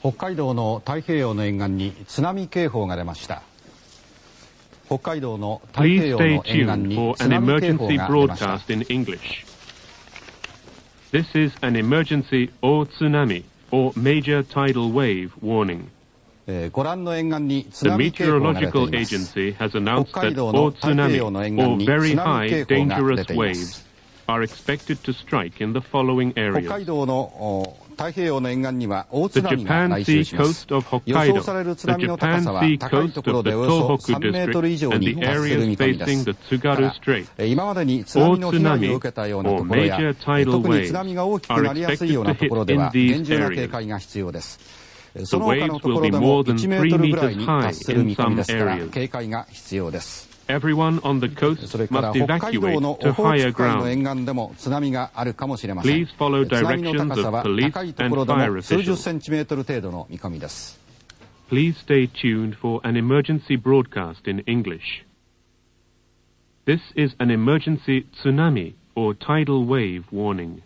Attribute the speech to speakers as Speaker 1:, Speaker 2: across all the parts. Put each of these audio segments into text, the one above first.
Speaker 1: 北海道の太平洋の沿岸に津波警報が出ました北海道の太平洋の沿岸に津波警報が出ました.
Speaker 2: This is an emergency or tsunami or major tidal wave warning.
Speaker 1: えーご覧の沿岸に津
Speaker 2: The
Speaker 1: 波警報が出てい
Speaker 2: Meteorological
Speaker 1: ます
Speaker 2: Agency has announced
Speaker 1: 北海
Speaker 2: that
Speaker 1: 道の
Speaker 2: all
Speaker 1: 太平洋
Speaker 2: tsunami
Speaker 1: の沿岸
Speaker 2: or
Speaker 1: に
Speaker 2: very
Speaker 1: 津波
Speaker 2: high
Speaker 1: 警報が
Speaker 2: dangerous
Speaker 1: 出ていま
Speaker 2: waves
Speaker 1: す
Speaker 2: are expected to strike in the following
Speaker 1: 北海
Speaker 2: areas.
Speaker 1: 道のお太平洋の沿岸には大津波が来襲します。される津波の高さは高いとメートル以上です。た今までに津波を受けたようなところや特に津波が大きくなりやすいようなところでは厳重なる見込み警戒が必要です。
Speaker 2: Everyone on the coast
Speaker 1: それから
Speaker 2: must
Speaker 1: 北海道の
Speaker 2: evacuate
Speaker 1: オ
Speaker 2: to
Speaker 1: ホー
Speaker 2: higher
Speaker 1: ツク海の
Speaker 2: ground.
Speaker 1: 沿岸でも津波があるかもしれません
Speaker 2: Please follow
Speaker 1: 津波の
Speaker 2: directions
Speaker 1: 高さ
Speaker 2: of
Speaker 1: は
Speaker 2: police
Speaker 1: 高いと
Speaker 2: and
Speaker 1: ころで
Speaker 2: fire
Speaker 1: も数十
Speaker 2: officials.
Speaker 1: センチメートル程度の見込みです
Speaker 2: Please stay tuned for an emergency broadcast in English. This is an emergency tsunami or tidal wave warning.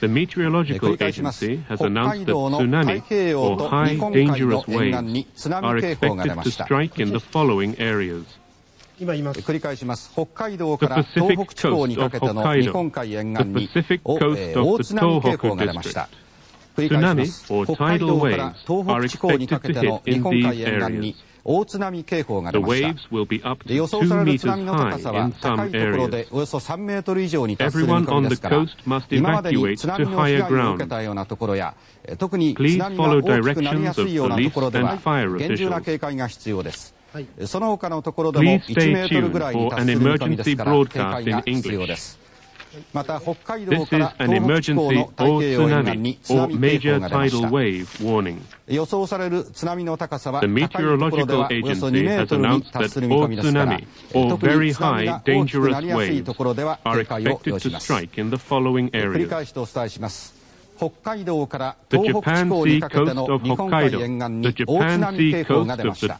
Speaker 2: The
Speaker 1: 繰
Speaker 2: Meteorological Agency has
Speaker 1: 北
Speaker 2: announced
Speaker 1: 海
Speaker 2: that tsunami or
Speaker 1: と
Speaker 2: high dangerous waves
Speaker 1: 津
Speaker 2: are expected
Speaker 1: ま
Speaker 2: to strike in the following areas.
Speaker 3: 今言います。
Speaker 1: 繰り返します北海道か
Speaker 2: The
Speaker 1: ら
Speaker 2: Pacific
Speaker 1: 東北地方にかけて
Speaker 2: coast
Speaker 1: の
Speaker 2: of Hokkaido,
Speaker 1: 日本海沿
Speaker 2: the
Speaker 1: 岸に大
Speaker 2: the
Speaker 1: 津波警
Speaker 2: Tohoku
Speaker 1: 報が出ました繰り返します
Speaker 2: Tsunami or
Speaker 1: 北海
Speaker 2: tidal
Speaker 1: 道から
Speaker 2: waves
Speaker 1: 東北地方にかけての
Speaker 2: are expected to hit
Speaker 1: 日本
Speaker 2: in
Speaker 1: 海
Speaker 2: these
Speaker 1: 沿岸に
Speaker 2: areas.
Speaker 1: 大津波警報が出
Speaker 2: The
Speaker 1: ました
Speaker 2: waves will be up
Speaker 1: で
Speaker 2: to
Speaker 1: 予想
Speaker 2: two
Speaker 1: される津
Speaker 2: meters
Speaker 1: 波の高
Speaker 2: high
Speaker 1: さは
Speaker 2: in
Speaker 1: 高
Speaker 2: some
Speaker 1: いところで
Speaker 2: areas.
Speaker 1: およそ3メートル以上に達する見
Speaker 2: Everyone
Speaker 1: 込み
Speaker 2: on
Speaker 1: で
Speaker 2: the
Speaker 1: すから
Speaker 2: coast must
Speaker 1: 今までに
Speaker 2: evacuate
Speaker 1: 津波
Speaker 2: to
Speaker 1: の被
Speaker 2: higher
Speaker 1: 害を受け
Speaker 2: ground.
Speaker 1: たようなところやえ特に
Speaker 2: Please
Speaker 1: 津波が
Speaker 2: follow
Speaker 1: 大きくなりやすいようなところで
Speaker 2: directions
Speaker 1: は
Speaker 2: of police and fire
Speaker 1: 厳重な
Speaker 2: officials.
Speaker 1: 警戒が必要です
Speaker 3: はい。
Speaker 1: その他のところでも
Speaker 2: Please
Speaker 1: 1
Speaker 2: stay
Speaker 1: メートルぐらいに達する見込みですから警
Speaker 2: for an
Speaker 1: 戒
Speaker 2: emergency
Speaker 1: が
Speaker 2: broadcast in
Speaker 1: 必要
Speaker 2: English.
Speaker 1: ですまた北海道から東北地方の太平洋沿岸に津波警報が出ました。予想される津波の高さは高いところではおよそ2メートルに達する見込みです。から特に津波が大きくなりやすいところでは警戒を要します。繰り返してお伝えします。北海道から東北地方にかけての日本海沿岸に大津波警報が出ました。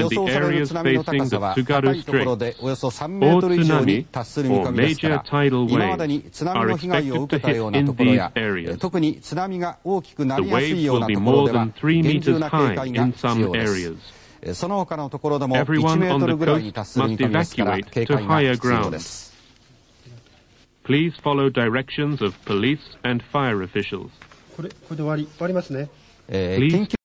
Speaker 1: 予
Speaker 2: and the
Speaker 1: 想される
Speaker 2: areas
Speaker 1: 津波の
Speaker 2: facing
Speaker 1: 高
Speaker 2: the
Speaker 1: さは高いところ
Speaker 2: Strait.
Speaker 1: でおよそ3メートル以上に
Speaker 2: tsunami
Speaker 1: 達する見込
Speaker 2: or
Speaker 1: みですか
Speaker 2: major
Speaker 1: ら
Speaker 2: tidal
Speaker 1: 今までに
Speaker 2: waves
Speaker 1: 津波
Speaker 2: are
Speaker 1: の被害を
Speaker 2: expected
Speaker 1: 受
Speaker 2: to
Speaker 1: けたよう
Speaker 2: hit
Speaker 1: な
Speaker 2: in
Speaker 1: ところ
Speaker 2: these
Speaker 1: や
Speaker 2: areas.
Speaker 1: 特に津波が大きくな
Speaker 2: The
Speaker 1: りやすい
Speaker 2: waves
Speaker 1: よう
Speaker 2: will
Speaker 1: な
Speaker 2: be
Speaker 1: ところ
Speaker 2: more
Speaker 1: では
Speaker 2: than 3
Speaker 1: 厳重
Speaker 2: meters
Speaker 1: な警
Speaker 2: high
Speaker 1: 戒が
Speaker 2: in
Speaker 1: 必
Speaker 2: some
Speaker 1: 要ですその他のところでも1
Speaker 2: Everyone
Speaker 1: メー
Speaker 2: on
Speaker 1: ト
Speaker 2: the
Speaker 1: ルぐらいに
Speaker 2: coast
Speaker 1: 達する見
Speaker 2: must
Speaker 1: 込みですから
Speaker 2: evacuate
Speaker 1: 警
Speaker 2: to
Speaker 1: 戒が
Speaker 2: higher
Speaker 1: 必要
Speaker 2: ground.
Speaker 1: です
Speaker 2: Please follow directions of police and fire officials.
Speaker 3: これ、これで終わり。終わりますね。
Speaker 1: えー
Speaker 2: Please
Speaker 1: 緊急